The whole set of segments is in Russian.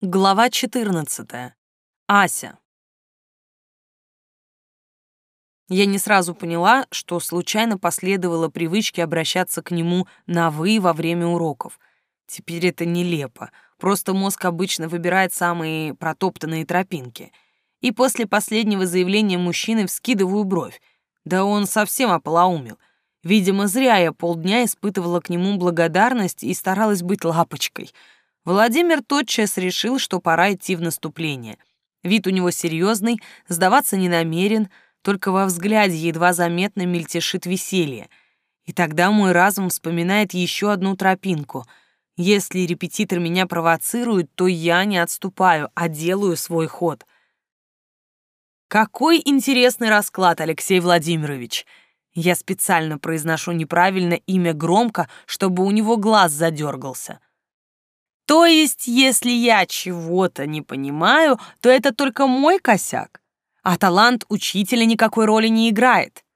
Глава 14. Ася. Я не сразу поняла, что случайно последовала привычке обращаться к нему на «вы» во время уроков. Теперь это нелепо, просто мозг обычно выбирает самые протоптанные тропинки. И после последнего заявления мужчины вскидываю бровь. Да он совсем ополоумел. Видимо, зря я полдня испытывала к нему благодарность и старалась быть лапочкой — Владимир тотчас решил, что пора идти в наступление. Вид у него серьезный, сдаваться не намерен, только во взгляде едва заметно мельтешит веселье. И тогда мой разум вспоминает еще одну тропинку. Если репетитор меня провоцирует, то я не отступаю, а делаю свой ход. Какой интересный расклад, Алексей Владимирович. Я специально произношу неправильно имя громко, чтобы у него глаз задергался. То есть, если я чего-то не понимаю, то это только мой косяк, а талант учителя никакой роли не играет.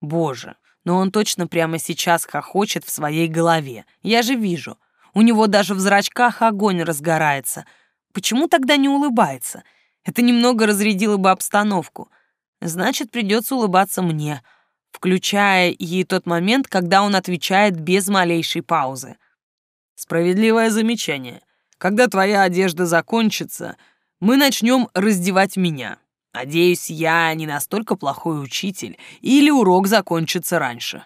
Боже, но он точно прямо сейчас хохочет в своей голове. Я же вижу. У него даже в зрачках огонь разгорается. Почему тогда не улыбается? Это немного разрядило бы обстановку. Значит, придется улыбаться мне, включая и тот момент, когда он отвечает без малейшей паузы. Справедливое замечание. Когда твоя одежда закончится, мы начнем раздевать меня. Надеюсь, я не настолько плохой учитель, или урок закончится раньше.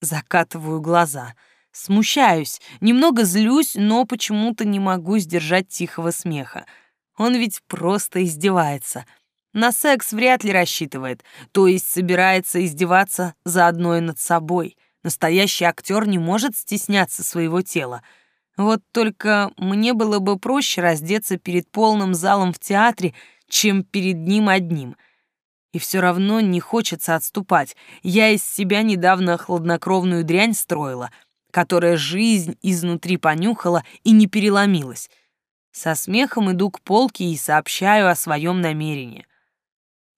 Закатываю глаза. Смущаюсь, немного злюсь, но почему-то не могу сдержать тихого смеха. Он ведь просто издевается. На секс вряд ли рассчитывает, то есть собирается издеваться заодно и над собой — Настоящий актер не может стесняться своего тела. Вот только мне было бы проще раздеться перед полным залом в театре, чем перед ним одним. И все равно не хочется отступать. Я из себя недавно хладнокровную дрянь строила, которая жизнь изнутри понюхала и не переломилась. Со смехом иду к полке и сообщаю о своем намерении.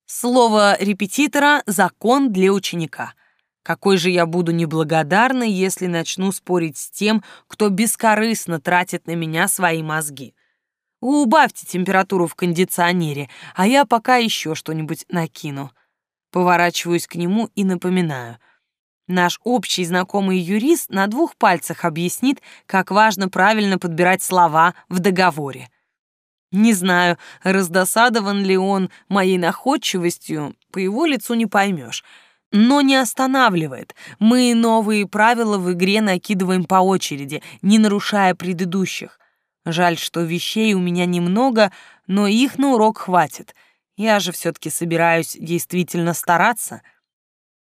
Слово репетитора — закон для ученика. Какой же я буду неблагодарной, если начну спорить с тем, кто бескорыстно тратит на меня свои мозги. Убавьте температуру в кондиционере, а я пока еще что-нибудь накину. Поворачиваюсь к нему и напоминаю. Наш общий знакомый юрист на двух пальцах объяснит, как важно правильно подбирать слова в договоре. Не знаю, раздосадован ли он моей находчивостью, по его лицу не поймешь — но не останавливает. Мы новые правила в игре накидываем по очереди, не нарушая предыдущих. Жаль, что вещей у меня немного, но их на урок хватит. Я же все-таки собираюсь действительно стараться.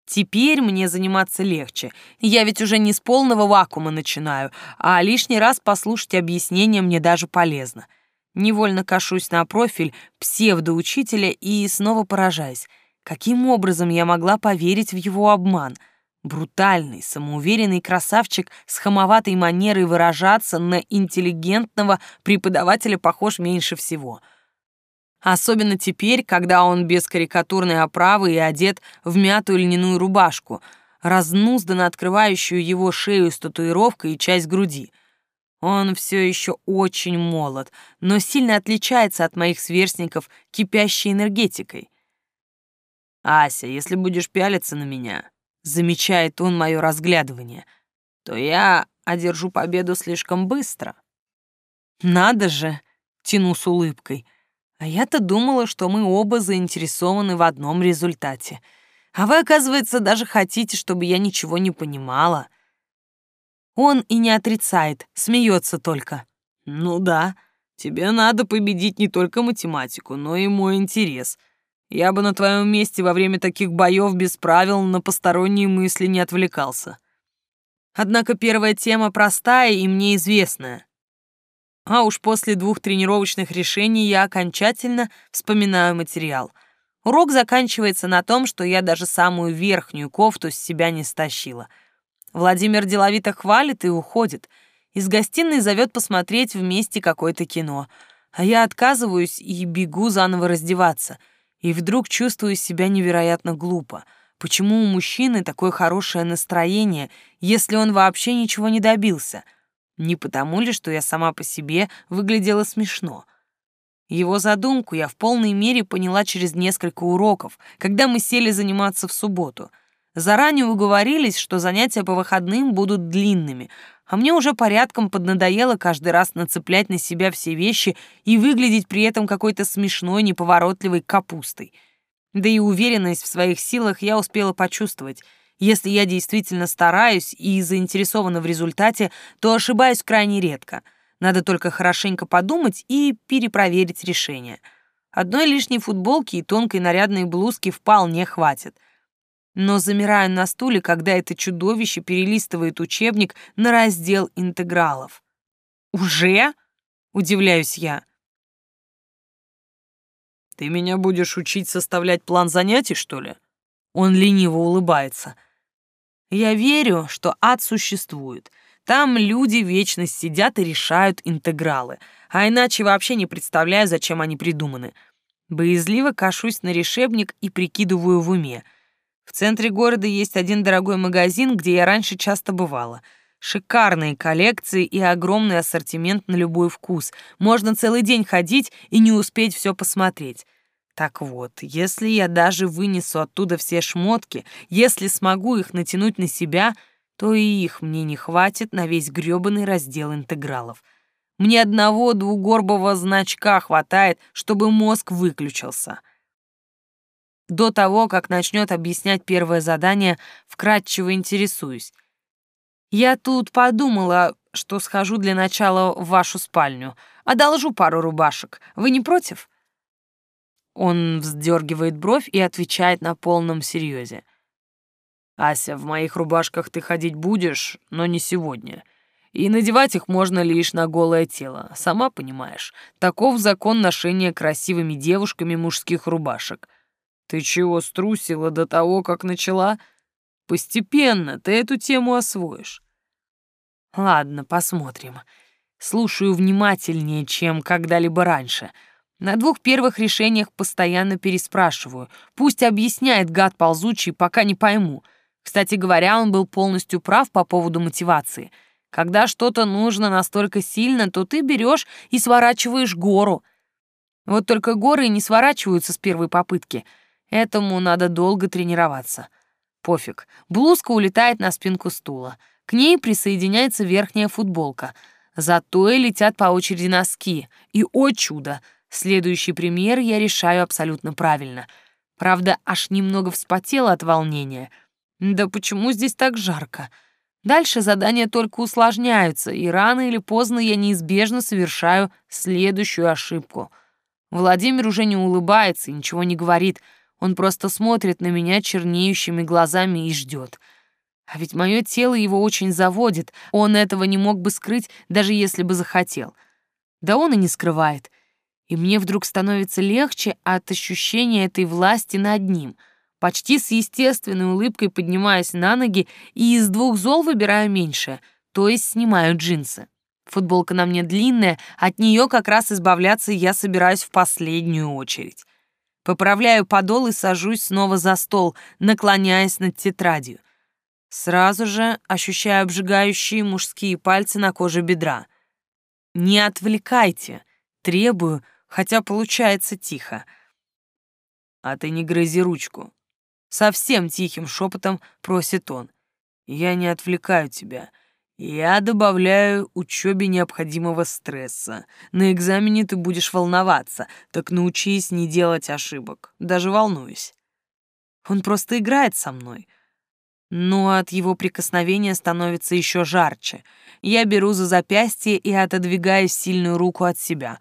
Теперь мне заниматься легче. Я ведь уже не с полного вакуума начинаю, а лишний раз послушать объяснения мне даже полезно. Невольно кашусь на профиль псевдоучителя и снова поражаюсь. Каким образом я могла поверить в его обман? Брутальный, самоуверенный красавчик с хамоватой манерой выражаться на интеллигентного преподавателя похож меньше всего. Особенно теперь, когда он без карикатурной оправы и одет в мятую льняную рубашку, разнузданно открывающую его шею с татуировкой и часть груди. Он все еще очень молод, но сильно отличается от моих сверстников кипящей энергетикой. «Ася, если будешь пялиться на меня», — замечает он мое разглядывание, «то я одержу победу слишком быстро». «Надо же!» — тяну с улыбкой. «А я-то думала, что мы оба заинтересованы в одном результате. А вы, оказывается, даже хотите, чтобы я ничего не понимала». Он и не отрицает, смеется только. «Ну да, тебе надо победить не только математику, но и мой интерес», я бы на твоем месте во время таких боев без правил на посторонние мысли не отвлекался. Однако первая тема простая и мне известная. А уж после двух тренировочных решений я окончательно вспоминаю материал. Урок заканчивается на том, что я даже самую верхнюю кофту с себя не стащила. Владимир деловито хвалит и уходит. Из гостиной зовет посмотреть вместе какое-то кино. А я отказываюсь и бегу заново раздеваться — и вдруг чувствую себя невероятно глупо. Почему у мужчины такое хорошее настроение, если он вообще ничего не добился? Не потому ли, что я сама по себе выглядела смешно? Его задумку я в полной мере поняла через несколько уроков, когда мы сели заниматься в субботу. Заранее уговорились, что занятия по выходным будут длинными, а мне уже порядком поднадоело каждый раз нацеплять на себя все вещи и выглядеть при этом какой-то смешной, неповоротливой капустой. Да и уверенность в своих силах я успела почувствовать. Если я действительно стараюсь и заинтересована в результате, то ошибаюсь крайне редко. Надо только хорошенько подумать и перепроверить решение. Одной лишней футболки и тонкой нарядной блузки вполне хватит — но замираю на стуле, когда это чудовище перелистывает учебник на раздел интегралов. «Уже?» — удивляюсь я. «Ты меня будешь учить составлять план занятий, что ли?» Он лениво улыбается. «Я верю, что ад существует. Там люди вечно сидят и решают интегралы, а иначе вообще не представляю, зачем они придуманы. Боязливо кашусь на решебник и прикидываю в уме — в центре города есть один дорогой магазин, где я раньше часто бывала. Шикарные коллекции и огромный ассортимент на любой вкус. Можно целый день ходить и не успеть все посмотреть. Так вот, если я даже вынесу оттуда все шмотки, если смогу их натянуть на себя, то и их мне не хватит на весь грёбаный раздел интегралов. Мне одного двугорбого значка хватает, чтобы мозг выключился. До того, как начнет объяснять первое задание, вкратчиво интересуюсь. Я тут подумала, что схожу для начала в вашу спальню. Одолжу пару рубашек. Вы не против? Он вздергивает бровь и отвечает на полном серьезе. «Ася, в моих рубашках ты ходить будешь, но не сегодня. И надевать их можно лишь на голое тело. Сама понимаешь, таков закон ношения красивыми девушками мужских рубашек. Ты чего струсила до того, как начала? Постепенно ты эту тему освоишь. Ладно, посмотрим. Слушаю внимательнее, чем когда-либо раньше. На двух первых решениях постоянно переспрашиваю. Пусть объясняет гад ползучий, пока не пойму. Кстати говоря, он был полностью прав по поводу мотивации. Когда что-то нужно настолько сильно, то ты берешь и сворачиваешь гору. Вот только горы не сворачиваются с первой попытки — Этому надо долго тренироваться. Пофиг. Блузка улетает на спинку стула. К ней присоединяется верхняя футболка. Зато и летят по очереди носки. И, о чудо, следующий пример я решаю абсолютно правильно. Правда, аж немного вспотела от волнения. Да почему здесь так жарко? Дальше задания только усложняются, и рано или поздно я неизбежно совершаю следующую ошибку. Владимир уже не улыбается и ничего не говорит — он просто смотрит на меня чернеющими глазами и ждет. А ведь мое тело его очень заводит, он этого не мог бы скрыть, даже если бы захотел. Да он и не скрывает. И мне вдруг становится легче от ощущения этой власти над ним. Почти с естественной улыбкой поднимаюсь на ноги и из двух зол выбираю меньшее, то есть снимаю джинсы. Футболка на мне длинная, от нее как раз избавляться я собираюсь в последнюю очередь. Поправляю подол и сажусь снова за стол, наклоняясь над тетрадью. Сразу же ощущаю обжигающие мужские пальцы на коже бедра. «Не отвлекайте!» — требую, хотя получается тихо. «А ты не грызи ручку!» Совсем тихим шепотом просит он. «Я не отвлекаю тебя. Я добавляю учебе необходимого стресса. На экзамене ты будешь волноваться, так научись не делать ошибок, даже волнуюсь. Он просто играет со мной. Но от его прикосновения становится еще жарче. Я беру за запястье и отодвигаю сильную руку от себя.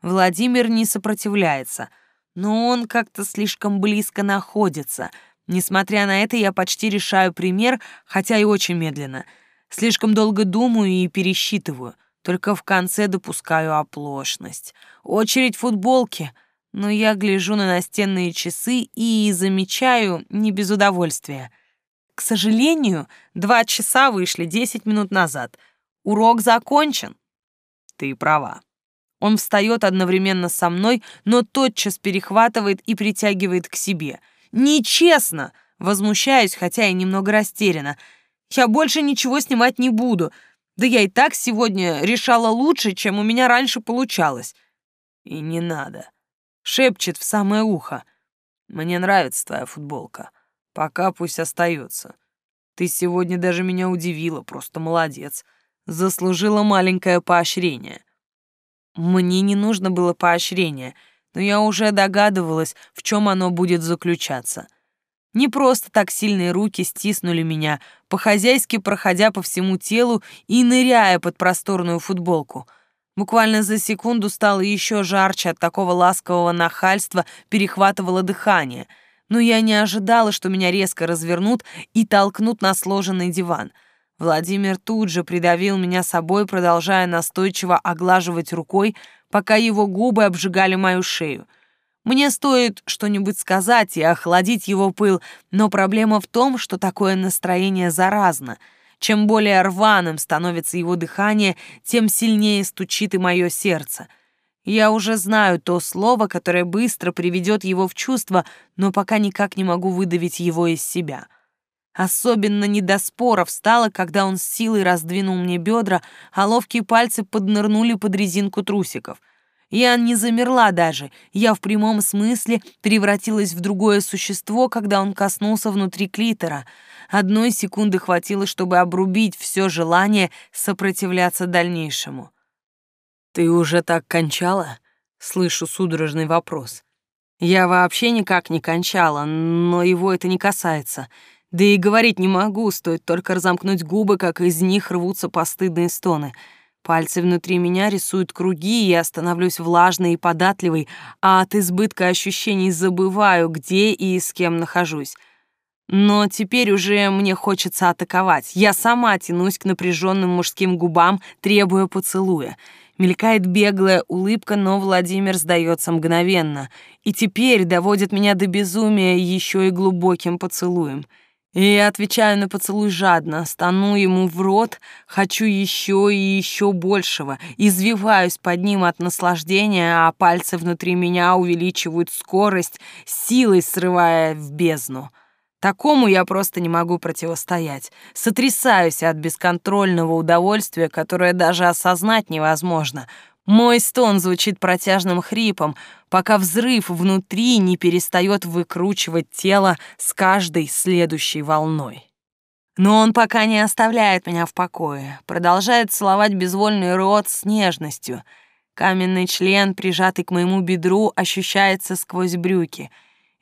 Владимир не сопротивляется, но он как-то слишком близко находится. Несмотря на это, я почти решаю пример, хотя и очень медленно — Слишком долго думаю и пересчитываю, только в конце допускаю оплошность. Очередь футболки, но я гляжу на настенные часы и замечаю не без удовольствия. К сожалению, два часа вышли десять минут назад. Урок закончен. Ты права. Он встает одновременно со мной, но тотчас перехватывает и притягивает к себе. Нечестно! Возмущаюсь, хотя и немного растеряна — я больше ничего снимать не буду. Да я и так сегодня решала лучше, чем у меня раньше получалось. И не надо. Шепчет в самое ухо. Мне нравится твоя футболка. Пока пусть остается. Ты сегодня даже меня удивила, просто молодец. Заслужила маленькое поощрение. Мне не нужно было поощрение, но я уже догадывалась, в чем оно будет заключаться. Не просто так сильные руки стиснули меня, по-хозяйски проходя по всему телу и ныряя под просторную футболку. Буквально за секунду стало еще жарче от такого ласкового нахальства, перехватывало дыхание. Но я не ожидала, что меня резко развернут и толкнут на сложенный диван — Владимир тут же придавил меня собой, продолжая настойчиво оглаживать рукой, пока его губы обжигали мою шею. Мне стоит что-нибудь сказать и охладить его пыл, но проблема в том, что такое настроение заразно. Чем более рваным становится его дыхание, тем сильнее стучит и мое сердце. Я уже знаю то слово, которое быстро приведет его в чувство, но пока никак не могу выдавить его из себя — Особенно не до споров стало, когда он с силой раздвинул мне бедра, а ловкие пальцы поднырнули под резинку трусиков. Я не замерла даже, я в прямом смысле превратилась в другое существо, когда он коснулся внутри клитора. Одной секунды хватило, чтобы обрубить все желание сопротивляться дальнейшему. «Ты уже так кончала?» — слышу судорожный вопрос. Я вообще никак не кончала, но его это не касается — да и говорить не могу, стоит только разомкнуть губы, как из них рвутся постыдные стоны. Пальцы внутри меня рисуют круги, и я становлюсь влажной и податливой, а от избытка ощущений забываю, где и с кем нахожусь. Но теперь уже мне хочется атаковать. Я сама тянусь к напряженным мужским губам, требуя поцелуя. Мелькает беглая улыбка, но Владимир сдается мгновенно. И теперь доводит меня до безумия еще и глубоким поцелуем — и я отвечаю на поцелуй жадно, стану ему в рот, хочу еще и еще большего, извиваюсь под ним от наслаждения, а пальцы внутри меня увеличивают скорость, силой срывая в бездну. Такому я просто не могу противостоять. Сотрясаюсь от бесконтрольного удовольствия, которое даже осознать невозможно — мой стон звучит протяжным хрипом, пока взрыв внутри не перестает выкручивать тело с каждой следующей волной. Но он пока не оставляет меня в покое, продолжает целовать безвольный рот с нежностью. Каменный член, прижатый к моему бедру, ощущается сквозь брюки.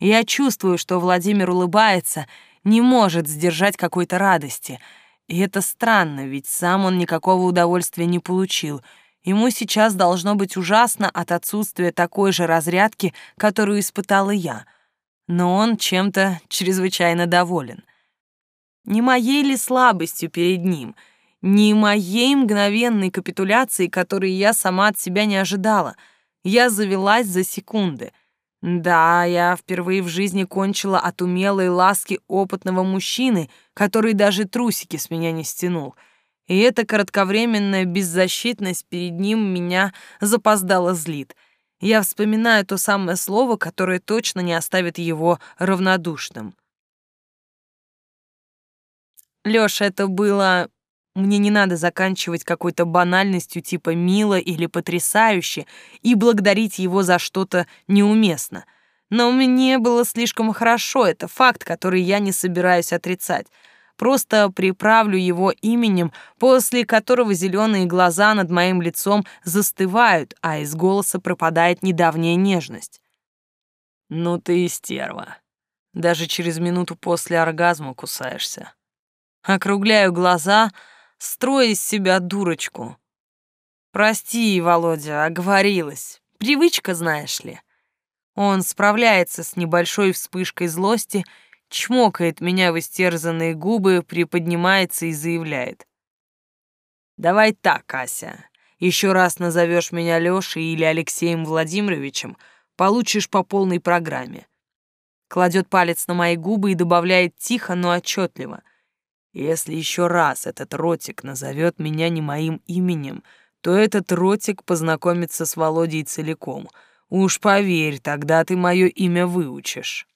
Я чувствую, что Владимир улыбается, не может сдержать какой-то радости. И это странно, ведь сам он никакого удовольствия не получил — Ему сейчас должно быть ужасно от отсутствия такой же разрядки, которую испытала я. Но он чем-то чрезвычайно доволен. Не моей ли слабостью перед ним, не моей мгновенной капитуляцией, которой я сама от себя не ожидала. Я завелась за секунды. Да, я впервые в жизни кончила от умелой ласки опытного мужчины, который даже трусики с меня не стянул — и эта кратковременная беззащитность перед ним меня запоздало злит. Я вспоминаю то самое слово, которое точно не оставит его равнодушным. Лёша, это было... Мне не надо заканчивать какой-то банальностью типа «мило» или «потрясающе» и благодарить его за что-то неуместно. Но мне было слишком хорошо, это факт, который я не собираюсь отрицать просто приправлю его именем, после которого зеленые глаза над моим лицом застывают, а из голоса пропадает недавняя нежность. «Ну ты и стерва. Даже через минуту после оргазма кусаешься». Округляю глаза, строя из себя дурочку. «Прости, Володя, оговорилась. Привычка, знаешь ли». Он справляется с небольшой вспышкой злости чмокает меня в истерзанные губы, приподнимается и заявляет. «Давай так, Ася. Еще раз назовешь меня Лешей или Алексеем Владимировичем, получишь по полной программе». Кладет палец на мои губы и добавляет тихо, но отчетливо. «Если еще раз этот ротик назовет меня не моим именем, то этот ротик познакомится с Володей целиком. Уж поверь, тогда ты мое имя выучишь».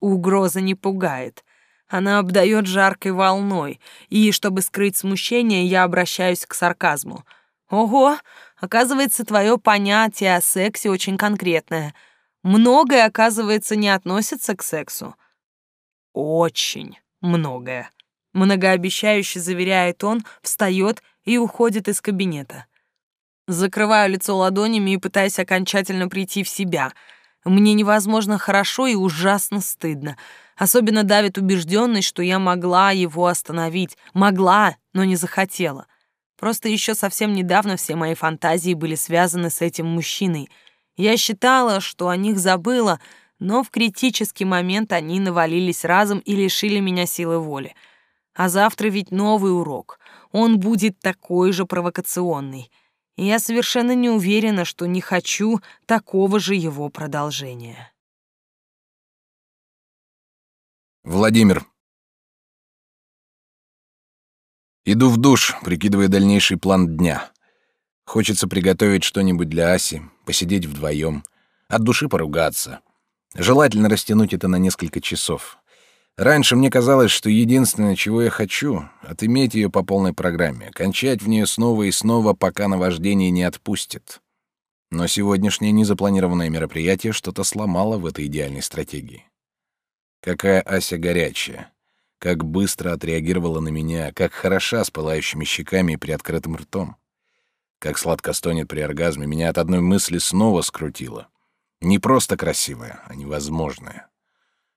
Угроза не пугает. Она обдает жаркой волной, и, чтобы скрыть смущение, я обращаюсь к сарказму. «Ого, оказывается, твое понятие о сексе очень конкретное. Многое, оказывается, не относится к сексу». «Очень многое», — многообещающе заверяет он, встает и уходит из кабинета. Закрываю лицо ладонями и пытаюсь окончательно прийти в себя. Мне невозможно хорошо и ужасно стыдно. Особенно давит убежденность, что я могла его остановить. Могла, но не захотела. Просто еще совсем недавно все мои фантазии были связаны с этим мужчиной. Я считала, что о них забыла, но в критический момент они навалились разом и лишили меня силы воли. А завтра ведь новый урок. Он будет такой же провокационный — я совершенно не уверена, что не хочу такого же его продолжения. Владимир. Иду в душ, прикидывая дальнейший план дня. Хочется приготовить что-нибудь для Аси, посидеть вдвоем, от души поругаться. Желательно растянуть это на несколько часов. Раньше мне казалось, что единственное, чего я хочу, отыметь ее по полной программе, кончать в нее снова и снова, пока наваждение не отпустит. Но сегодняшнее незапланированное мероприятие что-то сломало в этой идеальной стратегии. Какая Ася горячая, как быстро отреагировала на меня, как хороша с пылающими щеками и приоткрытым ртом. Как сладко стонет при оргазме, меня от одной мысли снова скрутило. Не просто красивая, а невозможная.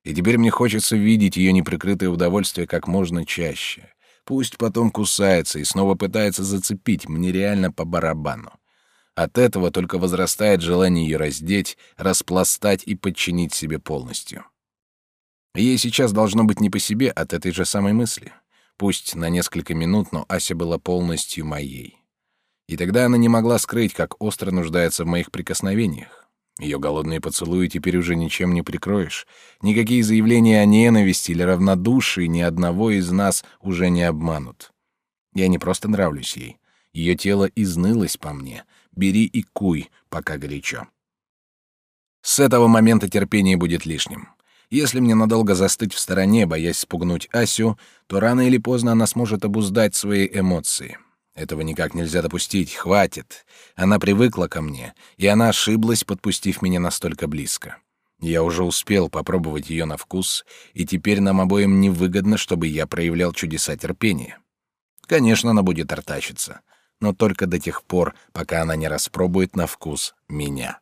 И теперь мне хочется видеть ее неприкрытое удовольствие как можно чаще. Пусть потом кусается и снова пытается зацепить, мне реально по барабану. От этого только возрастает желание ее раздеть, распластать и подчинить себе полностью. Ей сейчас должно быть не по себе от этой же самой мысли. Пусть на несколько минут, но Ася была полностью моей. И тогда она не могла скрыть, как остро нуждается в моих прикосновениях. Ее голодные поцелуи теперь уже ничем не прикроешь. Никакие заявления о ненависти или равнодушии ни одного из нас уже не обманут. Я не просто нравлюсь ей. Ее тело изнылось по мне. Бери и куй, пока горячо. С этого момента терпение будет лишним. Если мне надолго застыть в стороне, боясь спугнуть Асю, то рано или поздно она сможет обуздать свои эмоции. Этого никак нельзя допустить, хватит. Она привыкла ко мне, и она ошиблась, подпустив меня настолько близко. Я уже успел попробовать ее на вкус, и теперь нам обоим невыгодно, чтобы я проявлял чудеса терпения. Конечно, она будет артачиться, но только до тех пор, пока она не распробует на вкус меня.